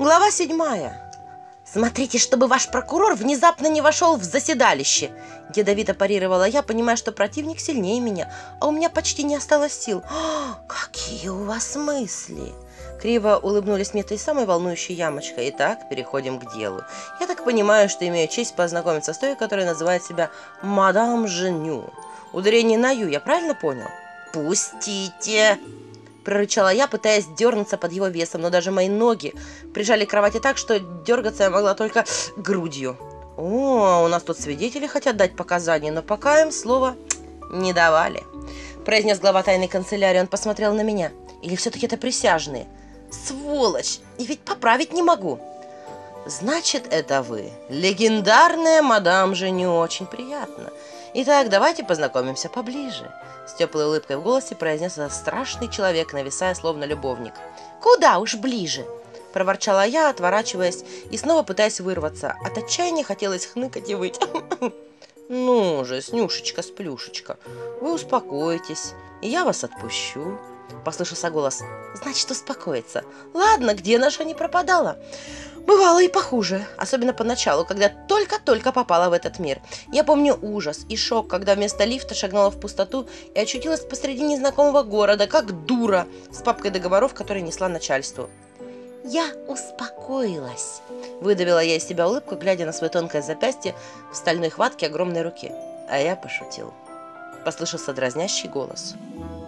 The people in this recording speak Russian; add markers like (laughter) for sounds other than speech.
Глава седьмая. «Смотрите, чтобы ваш прокурор внезапно не вошел в заседалище!» Ядовито парировала я, понимая, что противник сильнее меня, а у меня почти не осталось сил. «О, какие у вас мысли!» Криво улыбнулись мне той самой волнующей ямочкой. Итак, переходим к делу. Я так понимаю, что имею честь познакомиться с той, которая называет себя «Мадам Женю». Ударение на «ю», я правильно понял? «Пустите!» Прорычала я, пытаясь дернуться под его весом, но даже мои ноги прижали к кровати так, что дергаться я могла только грудью. «О, у нас тут свидетели хотят дать показания, но пока им слова не давали», произнес глава тайной канцелярии. Он посмотрел на меня. «Или все-таки это присяжные?» «Сволочь! И ведь поправить не могу!» «Значит, это вы. Легендарная мадам же не очень приятно. Итак, давайте познакомимся поближе». С теплой улыбкой в голосе произнес страшный человек, нависая словно любовник. «Куда уж ближе!» Проворчала я, отворачиваясь и снова пытаясь вырваться. От отчаяния хотелось хныкать и выть. (laughs) «Ну же, Снюшечка-сплюшечка, вы успокойтесь, и я вас отпущу». Послышался голос. «Значит, успокоиться. Ладно, где наша не пропадала?» Бывало и похуже, особенно поначалу, когда только-только попала в этот мир. Я помню ужас и шок, когда вместо лифта шагнула в пустоту и очутилась посреди незнакомого города, как дура, с папкой договоров, которые несла начальству. «Я успокоилась», — выдавила я из себя улыбку, глядя на свое тонкое запястье в стальной хватке огромной руки. А я пошутил. Послышался дразнящий голос. «Я